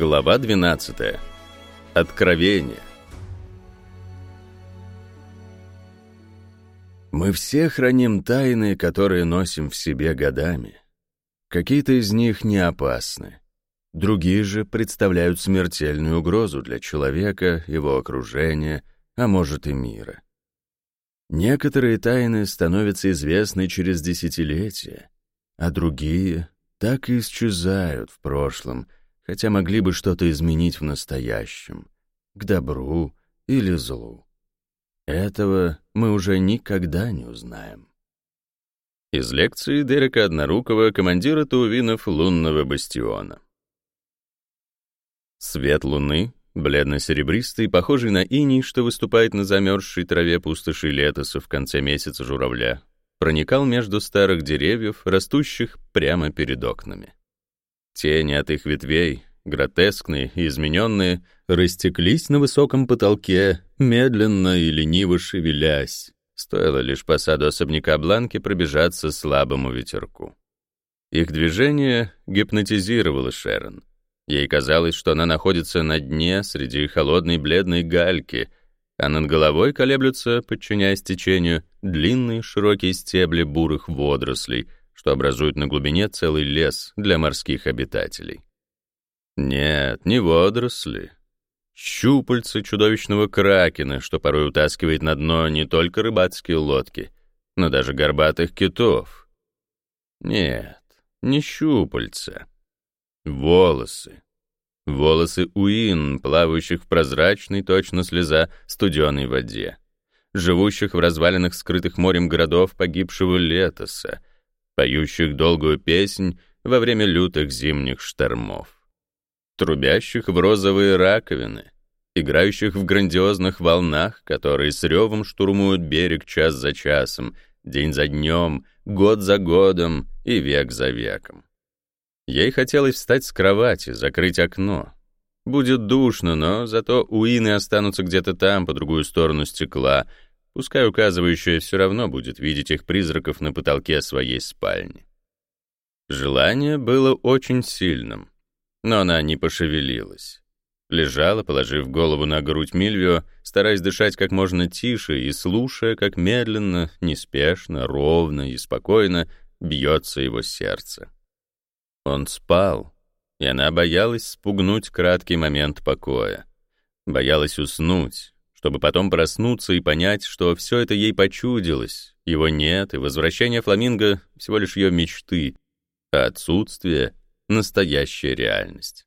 Глава 12. Откровение. Мы все храним тайны, которые носим в себе годами. Какие-то из них не опасны. Другие же представляют смертельную угрозу для человека, его окружения, а может и мира. Некоторые тайны становятся известны через десятилетия, а другие так и исчезают в прошлом — хотя могли бы что-то изменить в настоящем, к добру или злу. Этого мы уже никогда не узнаем. Из лекции Дерека Однорукого, командира Туувинов лунного бастиона. Свет луны, бледно-серебристый, похожий на иней, что выступает на замерзшей траве пустоши летоса в конце месяца журавля, проникал между старых деревьев, растущих прямо перед окнами. Тени от их ветвей, гротескные и измененные, растеклись на высоком потолке, медленно и лениво шевелясь. Стоило лишь по саду особняка Бланки пробежаться слабому ветерку. Их движение гипнотизировало Шерон. Ей казалось, что она находится на дне среди холодной бледной гальки, а над головой колеблются, подчиняясь течению, длинные широкие стебли бурых водорослей, что образуют на глубине целый лес для морских обитателей. Нет, не водоросли. Щупальца чудовищного кракена, что порой утаскивает на дно не только рыбацкие лодки, но даже горбатых китов. Нет, не щупальца. Волосы. Волосы уин, плавающих в прозрачной, точно слеза, студеной воде. Живущих в развалинах скрытых морем городов погибшего летоса, поющих долгую песнь во время лютых зимних штормов, трубящих в розовые раковины, играющих в грандиозных волнах, которые с ревом штурмуют берег час за часом, день за днем, год за годом и век за веком. Ей хотелось встать с кровати, закрыть окно. Будет душно, но зато уины останутся где-то там, по другую сторону стекла, пускай указывающая все равно будет видеть их призраков на потолке своей спальни. Желание было очень сильным, но она не пошевелилась. Лежала, положив голову на грудь Мильвио, стараясь дышать как можно тише и слушая, как медленно, неспешно, ровно и спокойно бьется его сердце. Он спал, и она боялась спугнуть краткий момент покоя. Боялась уснуть, чтобы потом проснуться и понять, что все это ей почудилось, его нет, и возвращение фламинго — всего лишь ее мечты, а отсутствие — настоящая реальность.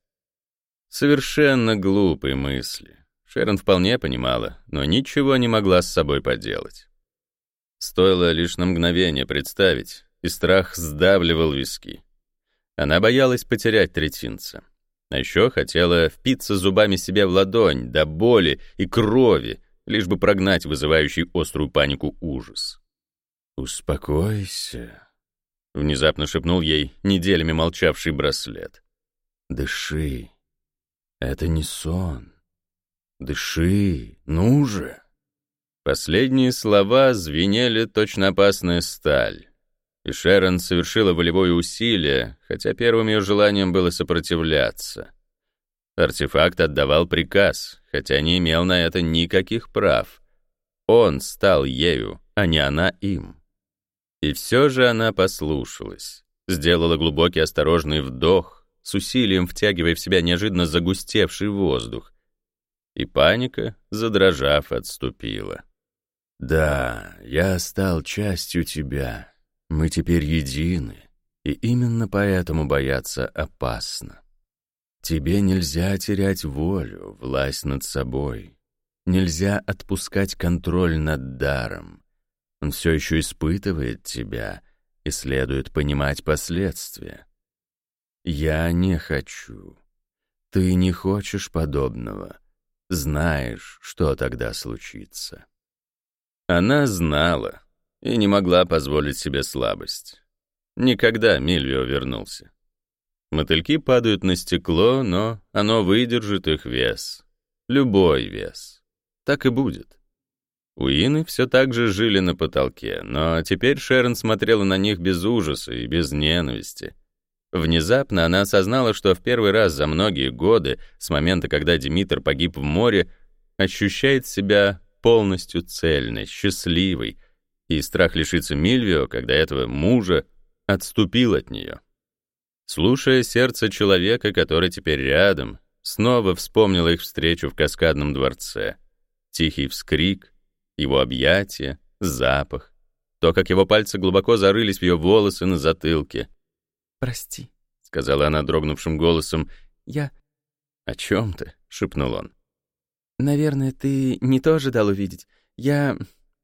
Совершенно глупые мысли. Шерон вполне понимала, но ничего не могла с собой поделать. Стоило лишь на мгновение представить, и страх сдавливал виски. Она боялась потерять третинца. А еще хотела впиться зубами себе в ладонь до боли и крови, лишь бы прогнать вызывающий острую панику ужас. «Успокойся», — внезапно шепнул ей неделями молчавший браслет. «Дыши. Это не сон. Дыши, ну же». Последние слова звенели точно опасная сталь. И Шерон совершила волевое усилие, хотя первым ее желанием было сопротивляться. Артефакт отдавал приказ, хотя не имел на это никаких прав. Он стал ею, а не она им. И все же она послушалась, сделала глубокий осторожный вдох, с усилием втягивая в себя неожиданно загустевший воздух. И паника, задрожав, отступила. «Да, я стал частью тебя», мы теперь едины, и именно поэтому бояться опасно. Тебе нельзя терять волю, власть над собой. Нельзя отпускать контроль над даром. Он все еще испытывает тебя, и следует понимать последствия. Я не хочу. Ты не хочешь подобного. Знаешь, что тогда случится. Она знала, и не могла позволить себе слабость. Никогда Мильвио вернулся. Мотыльки падают на стекло, но оно выдержит их вес. Любой вес. Так и будет. Уины все так же жили на потолке, но теперь Шерон смотрела на них без ужаса и без ненависти. Внезапно она осознала, что в первый раз за многие годы, с момента, когда Димитр погиб в море, ощущает себя полностью цельной, счастливой, и страх лишиться Мильвио, когда этого мужа, отступил от нее. Слушая сердце человека, который теперь рядом, снова вспомнила их встречу в каскадном дворце. Тихий вскрик, его объятия, запах, то, как его пальцы глубоко зарылись в ее волосы на затылке. «Прости», — сказала она дрогнувшим голосом. «Я...» «О чем ты?» — шепнул он. «Наверное, ты не то ожидал увидеть. Я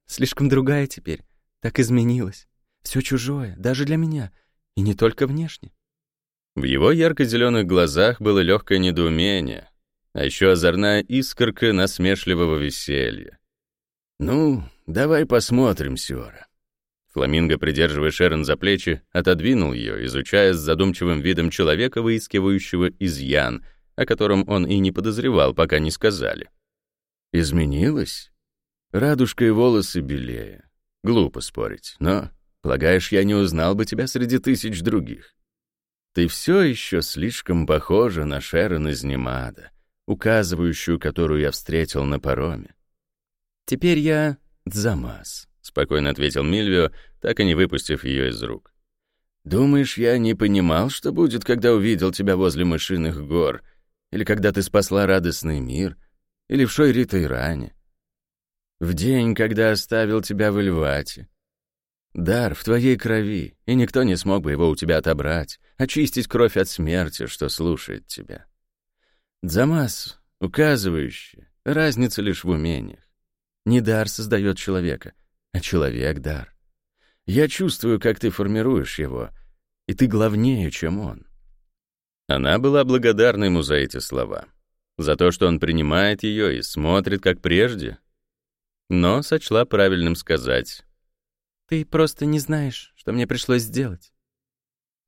слишком другая теперь, так изменилась. Все чужое, даже для меня, и не только внешне. В его ярко-зеленых глазах было легкое недоумение, а еще озорная искорка насмешливого веселья. «Ну, давай посмотрим, Сиора». Фламинго, придерживая Шерон за плечи, отодвинул ее, изучая с задумчивым видом человека, выискивающего изъян, о котором он и не подозревал, пока не сказали. «Изменилась? Радужка и волосы белее. Глупо спорить, но, полагаешь, я не узнал бы тебя среди тысяч других. Ты все еще слишком похожа на Шерон из Немада, указывающую, которую я встретил на пароме. Теперь я Дзамас, спокойно ответил Мильвио, так и не выпустив ее из рук. Думаешь, я не понимал, что будет, когда увидел тебя возле мышиных гор, или когда ты спасла радостный мир, или в Шойритайране? В день, когда оставил тебя в Эльвате, Дар в твоей крови, и никто не смог бы его у тебя отобрать, очистить кровь от смерти, что слушает тебя. Дзамас, указывающий, разница лишь в умениях. Не дар создает человека, а человек — дар. Я чувствую, как ты формируешь его, и ты главнее, чем он. Она была благодарна ему за эти слова, за то, что он принимает ее и смотрит, как прежде, но сочла правильным сказать ты просто не знаешь, что мне пришлось сделать.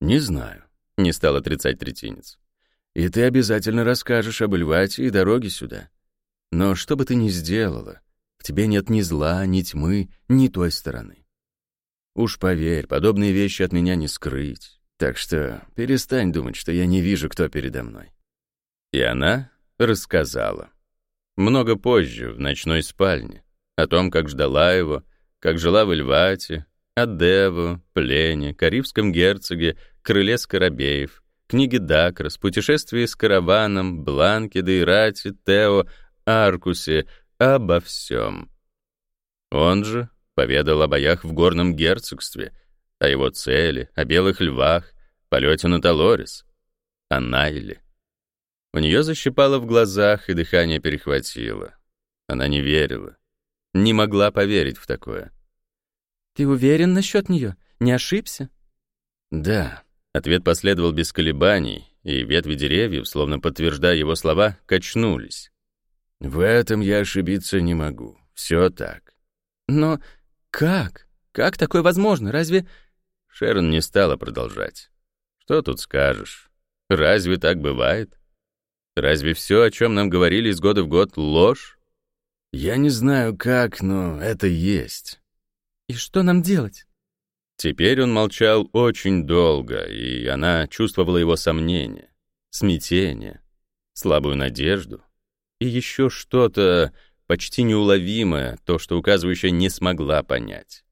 Не знаю, не стал отрицать третинец. И ты обязательно расскажешь об Эльвате и дороге сюда. Но что бы ты ни сделала, в тебе нет ни зла, ни тьмы, ни той стороны. Уж поверь, подобные вещи от меня не скрыть. Так что перестань думать, что я не вижу, кто передо мной. И она рассказала. Много позже, в ночной спальне, о том, как ждала его, как жила в Эльвате, Адеву, Плене, Карибском герцоге, Крыле Скоробеев, книге Дакрос, путешествии с караваном, Бланке, Дейрате, Тео, Аркусе, обо всем. Он же поведал о боях в горном герцогстве, о его цели, о белых львах, полете на Талорис, о Найле. У нее защипало в глазах, и дыхание перехватило. Она не верила. Не могла поверить в такое. «Ты уверен насчет нее? Не ошибся?» «Да». Ответ последовал без колебаний, и ветви деревьев, словно подтверждая его слова, качнулись. «В этом я ошибиться не могу. Все так». «Но как? Как такое возможно? Разве...» Шерон не стала продолжать. «Что тут скажешь? Разве так бывает? Разве все, о чем нам говорили из года в год, ложь? Я не знаю как, но это есть. И что нам делать? Теперь он молчал очень долго, и она чувствовала его сомнение, смятение, слабую надежду и еще что-то почти неуловимое, то, что указывающая не смогла понять.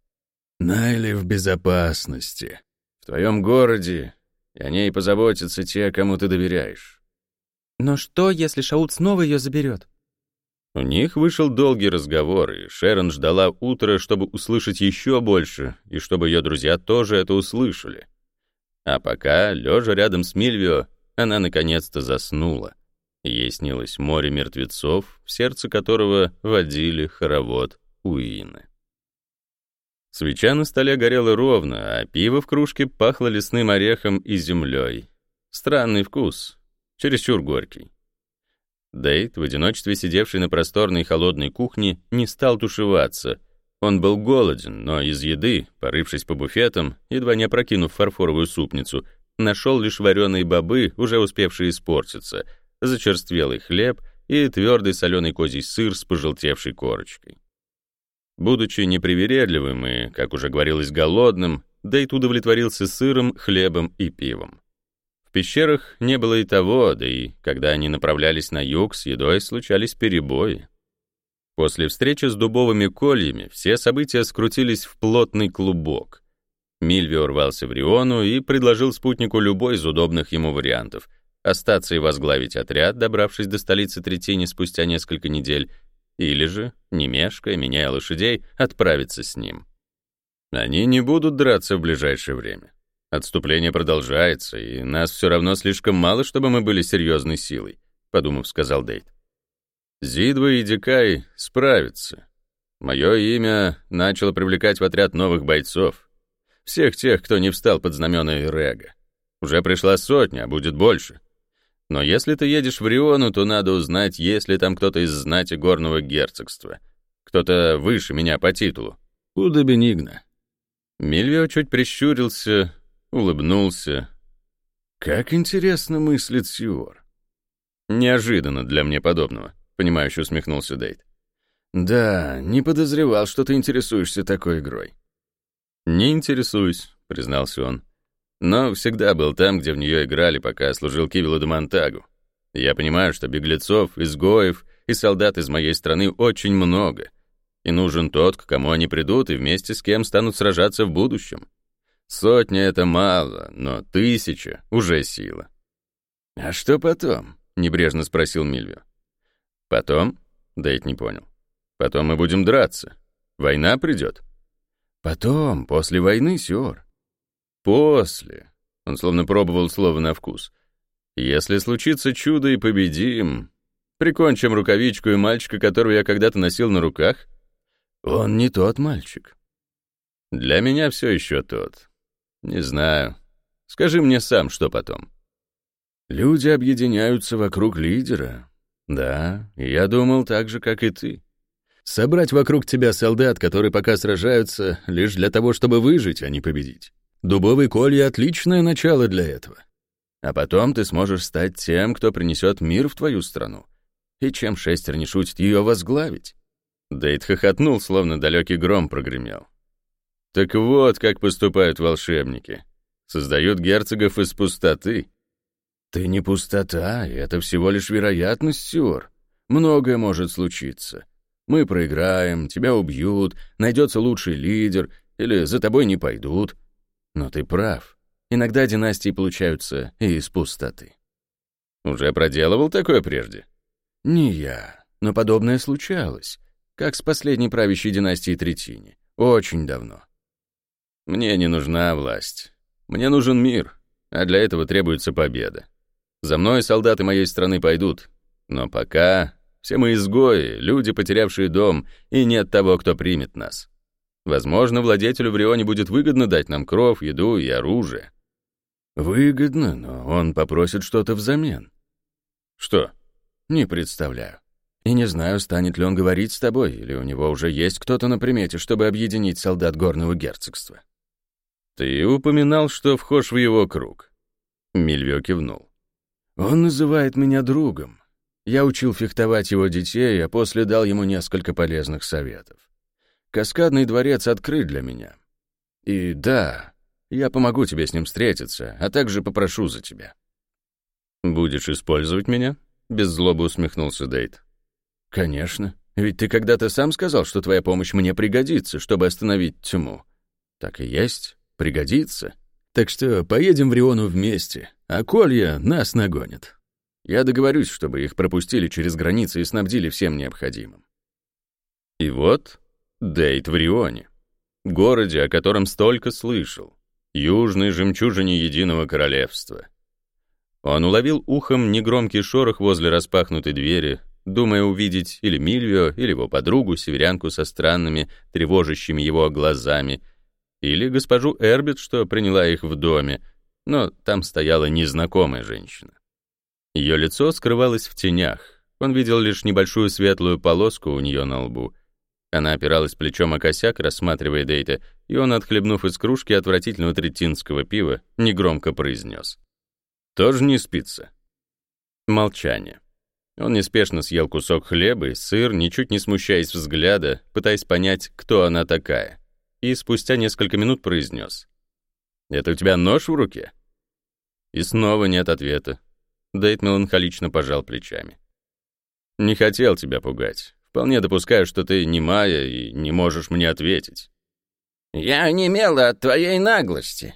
«Найли в безопасности. В твоем городе, и о ней позаботятся те, кому ты доверяешь». «Но что, если Шаут снова ее заберет?» У них вышел долгий разговор, и Шерон ждала утра, чтобы услышать еще больше, и чтобы ее друзья тоже это услышали. А пока, лежа рядом с Мильвио, она наконец-то заснула. Ей снилось море мертвецов, в сердце которого водили хоровод Уины. Свеча на столе горела ровно, а пиво в кружке пахло лесным орехом и землей. Странный вкус, чересчур горький. Дейт, в одиночестве сидевший на просторной холодной кухне, не стал тушеваться. Он был голоден, но из еды, порывшись по буфетам, едва не опрокинув фарфоровую супницу, нашел лишь вареные бобы, уже успевшие испортиться, зачерствелый хлеб и твердый соленый козий сыр с пожелтевшей корочкой. Будучи непривередливым и, как уже говорилось, голодным, Дейт удовлетворился сыром, хлебом и пивом. Пещерах не было и того, да и когда они направлялись на юг, с едой случались перебои. После встречи с дубовыми кольями все события скрутились в плотный клубок. Мильвио рвался в Риону и предложил спутнику любой из удобных ему вариантов — остаться и возглавить отряд, добравшись до столицы Третини спустя несколько недель, или же, не мешкая, меняя лошадей, отправиться с ним. Они не будут драться в ближайшее время. Отступление продолжается, и нас все равно слишком мало, чтобы мы были серьезной силой, подумав, сказал Дейт. Зидва и Дикай справятся. Мое имя начало привлекать в отряд новых бойцов. Всех тех, кто не встал под знамена Ирега. Уже пришла сотня, а будет больше. Но если ты едешь в Риону, то надо узнать, есть ли там кто-то из знати горного герцогства. Кто-то выше меня по титулу. Уда Бенигна. Мильвио чуть прищурился, улыбнулся. Как интересно мыслит Сиор. Неожиданно для мне подобного, понимающе усмехнулся Дейт. Да, не подозревал, что ты интересуешься такой игрой. Не интересуюсь, признался он но всегда был там, где в нее играли, пока служил Кивилу де Монтагу. Я понимаю, что беглецов, изгоев и солдат из моей страны очень много, и нужен тот, к кому они придут и вместе с кем станут сражаться в будущем. Сотня — это мало, но тысяча — уже сила. «А что потом?» — небрежно спросил Мильвио. «Потом?» — Дейт не понял. «Потом мы будем драться. Война придет». «Потом, после войны, Сиор. После. Он словно пробовал слово на вкус. Если случится чудо и победим, прикончим рукавичку и мальчика, которого я когда-то носил на руках. Он не тот мальчик. Для меня все еще тот. Не знаю. Скажи мне сам, что потом. Люди объединяются вокруг лидера. Да, я думал так же, как и ты. Собрать вокруг тебя солдат, которые пока сражаются, лишь для того, чтобы выжить, а не победить. Дубовый колья — отличное начало для этого. А потом ты сможешь стать тем, кто принесет мир в твою страну. И чем шестер не шутит ее возглавить? Дейт хохотнул, словно далекий гром прогремел. Так вот, как поступают волшебники. Создают герцогов из пустоты. Ты не пустота, это всего лишь вероятность, Сюр. Многое может случиться. Мы проиграем, тебя убьют, найдется лучший лидер, или за тобой не пойдут — но ты прав. Иногда династии получаются и из пустоты. Уже проделывал такое прежде? Не я, но подобное случалось. Как с последней правящей династией Третини. Очень давно. Мне не нужна власть. Мне нужен мир, а для этого требуется победа. За мной солдаты моей страны пойдут, но пока все мы изгои, люди, потерявшие дом, и нет того, кто примет нас. Возможно, владетелю в Рионе будет выгодно дать нам кров, еду и оружие. Выгодно, но он попросит что-то взамен. Что? Не представляю. И не знаю, станет ли он говорить с тобой, или у него уже есть кто-то на примете, чтобы объединить солдат горного герцогства. Ты упоминал, что вхож в его круг. Мильвио кивнул. Он называет меня другом. Я учил фехтовать его детей, а после дал ему несколько полезных советов. Каскадный дворец открыт для меня. И да, я помогу тебе с ним встретиться, а также попрошу за тебя». «Будешь использовать меня?» — без злобы усмехнулся Дейт. «Конечно. Ведь ты когда-то сам сказал, что твоя помощь мне пригодится, чтобы остановить тьму. Так и есть, пригодится. Так что поедем в Риону вместе, а Колья нас нагонит. Я договорюсь, чтобы их пропустили через границы и снабдили всем необходимым». И вот Дейт в Рионе, городе, о котором столько слышал, южной жемчужине единого королевства. Он уловил ухом негромкий шорох возле распахнутой двери, думая увидеть или Мильвио, или его подругу, северянку со странными, тревожащими его глазами, или госпожу Эрбит, что приняла их в доме, но там стояла незнакомая женщина. Ее лицо скрывалось в тенях, он видел лишь небольшую светлую полоску у нее на лбу — она опиралась плечом о косяк, рассматривая Дейта, и он, отхлебнув из кружки отвратительного третинского пива, негромко произнес. «Тоже не спится?» Молчание. Он неспешно съел кусок хлеба и сыр, ничуть не смущаясь взгляда, пытаясь понять, кто она такая, и спустя несколько минут произнес. «Это у тебя нож в руке?» И снова нет ответа. Дейт меланхолично пожал плечами. «Не хотел тебя пугать. Вполне допускаю, что ты не Майя и не можешь мне ответить». «Я онемела от твоей наглости».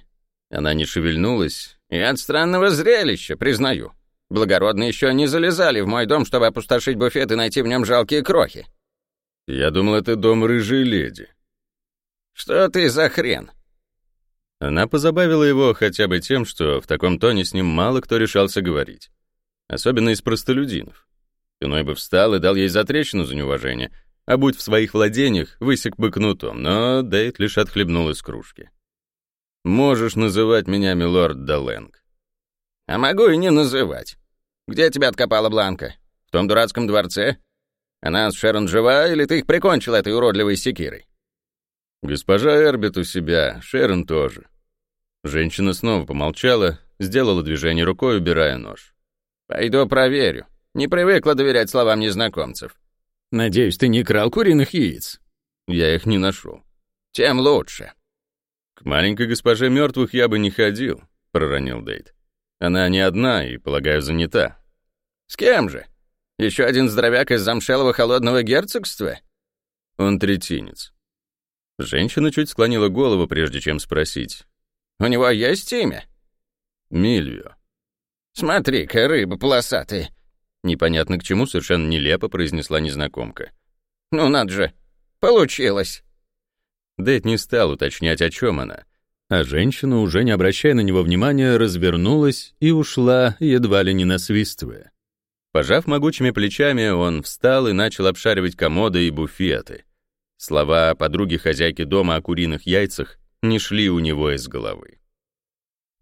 Она не шевельнулась. «И от странного зрелища, признаю. Благородные еще не залезали в мой дом, чтобы опустошить буфет и найти в нем жалкие крохи». «Я думал, это дом рыжей леди». «Что ты за хрен?» Она позабавила его хотя бы тем, что в таком тоне с ним мало кто решался говорить. Особенно из простолюдинов. Иной бы встал и дал ей затрещину за неуважение, а будь в своих владениях, высек бы кнутом, но Дейт лишь отхлебнул из кружки. «Можешь называть меня милорд Даленг». «А могу и не называть. Где тебя откопала Бланка? В том дурацком дворце? Она с Шерон жива, или ты их прикончил этой уродливой секирой?» «Госпожа Эрбит у себя, Шерон тоже. Женщина снова помолчала, сделала движение рукой, убирая нож. «Пойду проверю. Не привыкла доверять словам незнакомцев». «Надеюсь, ты не крал куриных яиц?» «Я их не нашел». «Тем лучше». «К маленькой госпоже мертвых я бы не ходил», — проронил Дейт. «Она не одна и, полагаю, занята». «С кем же? Еще один здоровяк из замшелого холодного герцогства?» «Он третинец». Женщина чуть склонила голову, прежде чем спросить. У него есть имя?» «Мильвио». «Смотри-ка, рыба полосатая». Непонятно к чему, совершенно нелепо произнесла незнакомка. «Ну надо же, получилось». Дэд не стал уточнять, о чем она. А женщина, уже не обращая на него внимания, развернулась и ушла, едва ли не насвистывая. Пожав могучими плечами, он встал и начал обшаривать комоды и буфеты. Слова подруги хозяйки дома о куриных яйцах не шли у него из головы.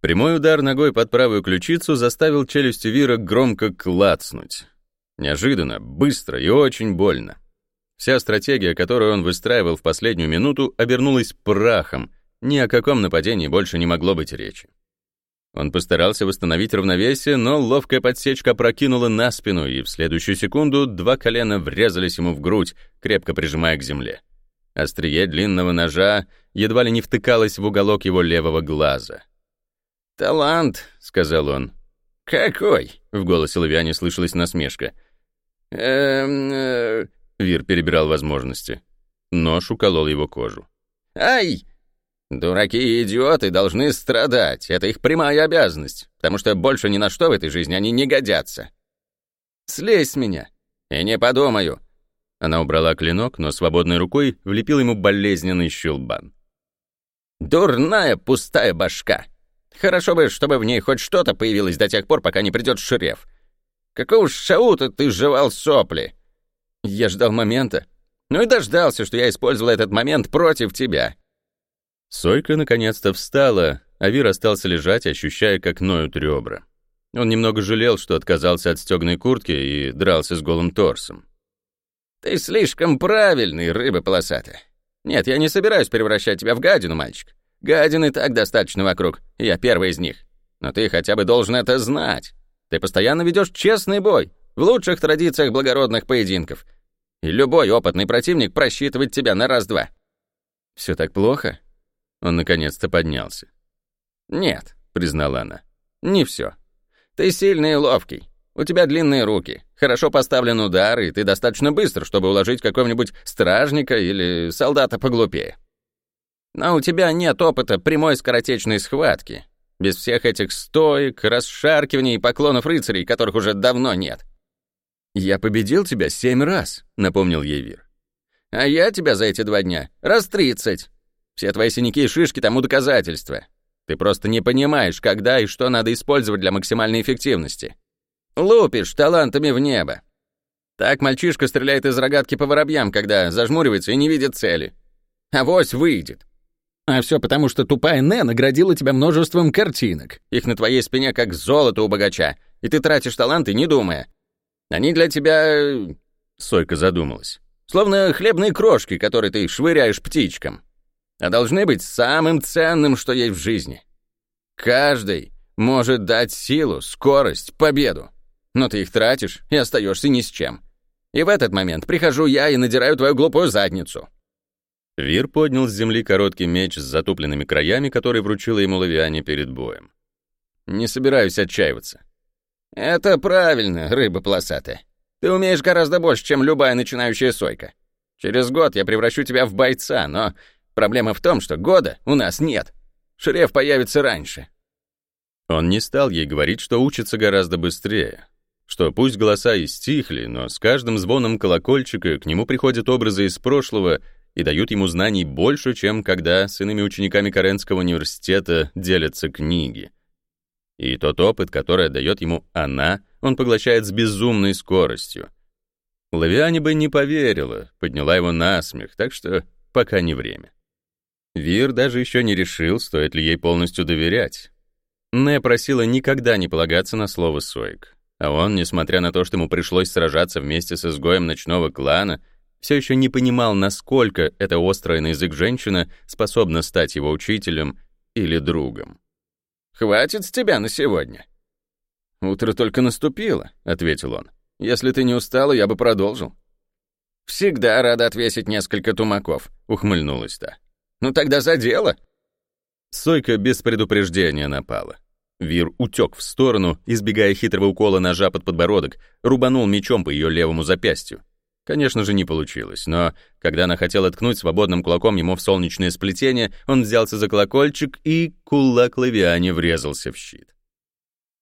Прямой удар ногой под правую ключицу заставил челюсть Вира громко клацнуть. Неожиданно, быстро и очень больно. Вся стратегия, которую он выстраивал в последнюю минуту, обернулась прахом. Ни о каком нападении больше не могло быть речи. Он постарался восстановить равновесие, но ловкая подсечка прокинула на спину, и в следующую секунду два колена врезались ему в грудь, крепко прижимая к земле. Острие длинного ножа едва ли не втыкалось в уголок его левого глаза. «Талант», — сказал он. «Какой?» — в голосе Лавиани слышалась насмешка. «Эм...» э... Вир перебирал возможности. Нож уколол его кожу. «Ай! Дураки и идиоты должны страдать. Это их прямая обязанность, потому что больше ни на что в этой жизни они не годятся. Слезь с меня. И не подумаю. Она убрала клинок, но свободной рукой влепила ему болезненный щелбан. «Дурная пустая башка! Хорошо бы, чтобы в ней хоть что-то появилось до тех пор, пока не придет шереф. Какого шаута ты жевал сопли? Я ждал момента. Ну и дождался, что я использовал этот момент против тебя». Сойка наконец-то встала, а Вир остался лежать, ощущая, как ноют ребра. Он немного жалел, что отказался от стёгной куртки и дрался с голым торсом. «Ты слишком правильный, рыба полосатая. Нет, я не собираюсь превращать тебя в гадину, мальчик. Гадин и так достаточно вокруг, я первый из них. Но ты хотя бы должен это знать. Ты постоянно ведешь честный бой, в лучших традициях благородных поединков. И любой опытный противник просчитывает тебя на раз-два». «Все так плохо?» Он наконец-то поднялся. «Нет», — признала она, — «не все. Ты сильный и ловкий. У тебя длинные руки, хорошо поставлен удар, и ты достаточно быстр, чтобы уложить какого-нибудь стражника или солдата поглупее. Но у тебя нет опыта прямой скоротечной схватки, без всех этих стоек, расшаркиваний и поклонов рыцарей, которых уже давно нет. «Я победил тебя семь раз», — напомнил ей Вир. «А я тебя за эти два дня раз тридцать. Все твои синяки и шишки тому доказательства. Ты просто не понимаешь, когда и что надо использовать для максимальной эффективности. Лупишь талантами в небо. Так мальчишка стреляет из рогатки по воробьям, когда зажмуривается и не видит цели. Авось выйдет. А все потому, что тупая Нэ наградила тебя множеством картинок. Их на твоей спине как золото у богача, и ты тратишь таланты, не думая. Они для тебя...» Сойка задумалась. «Словно хлебные крошки, которые ты швыряешь птичкам. А должны быть самым ценным, что есть в жизни. Каждый может дать силу, скорость, победу но ты их тратишь и остаешься ни с чем. И в этот момент прихожу я и надираю твою глупую задницу». Вир поднял с земли короткий меч с затупленными краями, который вручила ему Лавиане перед боем. Не собираюсь отчаиваться. Это правильно, рыба полосатая. Ты умеешь гораздо больше, чем любая начинающая сойка. Через год я превращу тебя в бойца, но проблема в том, что года у нас нет. Шреф появится раньше. Он не стал ей говорить, что учится гораздо быстрее, что пусть голоса и стихли, но с каждым звоном колокольчика к нему приходят образы из прошлого и дают ему знаний больше, чем когда с иными учениками Каренского университета делятся книги. И тот опыт, который дает ему она, он поглощает с безумной скоростью. Лавиане бы не поверила, подняла его на смех, так что пока не время. Вир даже еще не решил, стоит ли ей полностью доверять. Не просила никогда не полагаться на слово Соик. А он, несмотря на то, что ему пришлось сражаться вместе с изгоем ночного клана, все еще не понимал, насколько эта острая на язык женщина способна стать его учителем или другом. «Хватит с тебя на сегодня». «Утро только наступило», — ответил он. «Если ты не устала, я бы продолжил». «Всегда рада отвесить несколько тумаков», — ухмыльнулась та. «Ну тогда за дело». Сойка без предупреждения напала. Вир утек в сторону, избегая хитрого укола ножа под подбородок, рубанул мечом по ее левому запястью. Конечно же, не получилось, но когда она хотела ткнуть свободным кулаком ему в солнечное сплетение, он взялся за колокольчик, и кулак Лавиане врезался в щит.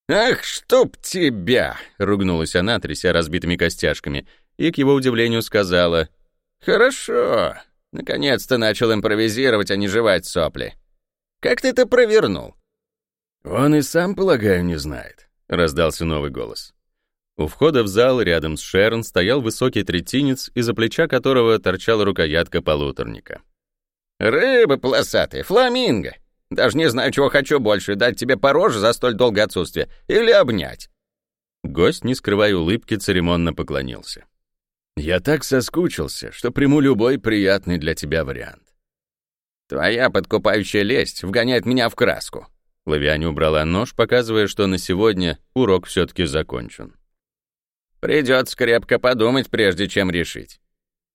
«Ах, чтоб тебя!» — ругнулась она, тряся разбитыми костяшками, и, к его удивлению, сказала, «Хорошо, наконец-то начал импровизировать, а не жевать сопли. Как ты это провернул?» «Он и сам, полагаю, не знает», — раздался новый голос. У входа в зал рядом с Шерон стоял высокий третинец, из-за плеча которого торчала рукоятка полуторника. «Рыба полосатая, фламинго! Даже не знаю, чего хочу больше, дать тебе по роже за столь долгое отсутствие или обнять». Гость, не скрывая улыбки, церемонно поклонился. «Я так соскучился, что приму любой приятный для тебя вариант. Твоя подкупающая лесть вгоняет меня в краску». Лавиане убрала нож, показывая, что на сегодня урок все-таки закончен. «Придется крепко подумать, прежде чем решить.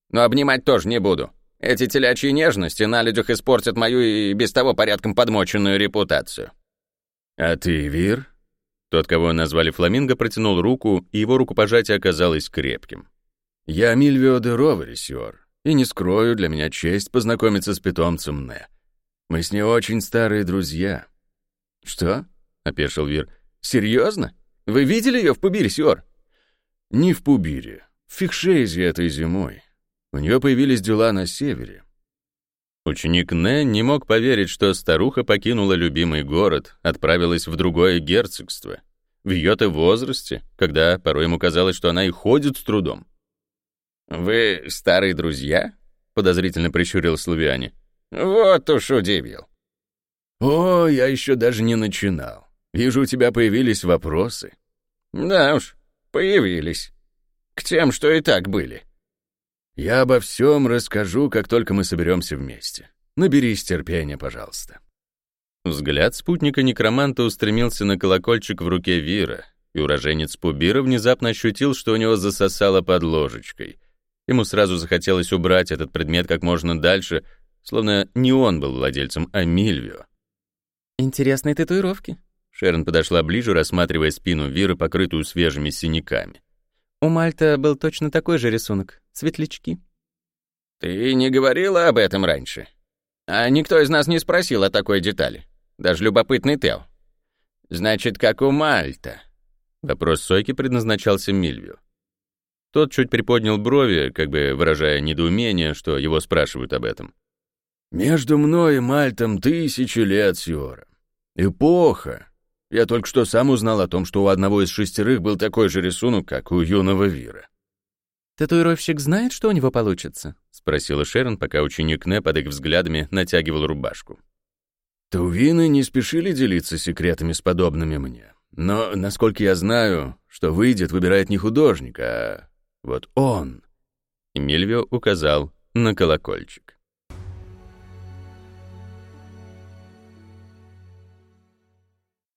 Но обнимать тоже не буду. Эти телячьи нежности на людях испортят мою и без того порядком подмоченную репутацию». «А ты, Вир?» Тот, кого назвали Фламинго, протянул руку, и его рукопожатие оказалось крепким. «Я Мильвио де Ровери, сеньор. И не скрою, для меня честь познакомиться с питомцем Не. Мы с ней очень старые друзья». «Что?» — опешил Вир. «Серьезно? Вы видели ее в Пубире, сёр?» «Не в Пубире. В Фикшейзе этой зимой. У нее появились дела на севере». Ученик Не не мог поверить, что старуха покинула любимый город, отправилась в другое герцогство. В ее-то возрасте, когда порой ему казалось, что она и ходит с трудом. «Вы старые друзья?» — подозрительно прищурил Славяне. «Вот уж удивил». «О, я еще даже не начинал. Вижу, у тебя появились вопросы». «Да уж, появились. К тем, что и так были». «Я обо всем расскажу, как только мы соберемся вместе. Наберись терпения, пожалуйста». Взгляд спутника некроманта устремился на колокольчик в руке Вира, и уроженец Пубира внезапно ощутил, что у него засосало под ложечкой. Ему сразу захотелось убрать этот предмет как можно дальше, словно не он был владельцем, а Мильвио. «Интересные татуировки». Шерон подошла ближе, рассматривая спину Виры, покрытую свежими синяками. «У Мальта был точно такой же рисунок. Светлячки». «Ты не говорила об этом раньше? А никто из нас не спросил о такой детали. Даже любопытный Тео. Значит, как у Мальта». Вопрос Сойки предназначался Мильвию. Тот чуть приподнял брови, как бы выражая недоумение, что его спрашивают об этом. «Между мной и Мальтом тысячи лет, Сьора. Эпоха. Я только что сам узнал о том, что у одного из шестерых был такой же рисунок, как у юного Вира». «Татуировщик знает, что у него получится?» — спросила Шерон, пока ученик Не под их взглядами натягивал рубашку. «Таувины не спешили делиться секретами с подобными мне. Но, насколько я знаю, что выйдет, выбирает не художник, а вот он. И Мильвио указал на колокольчик.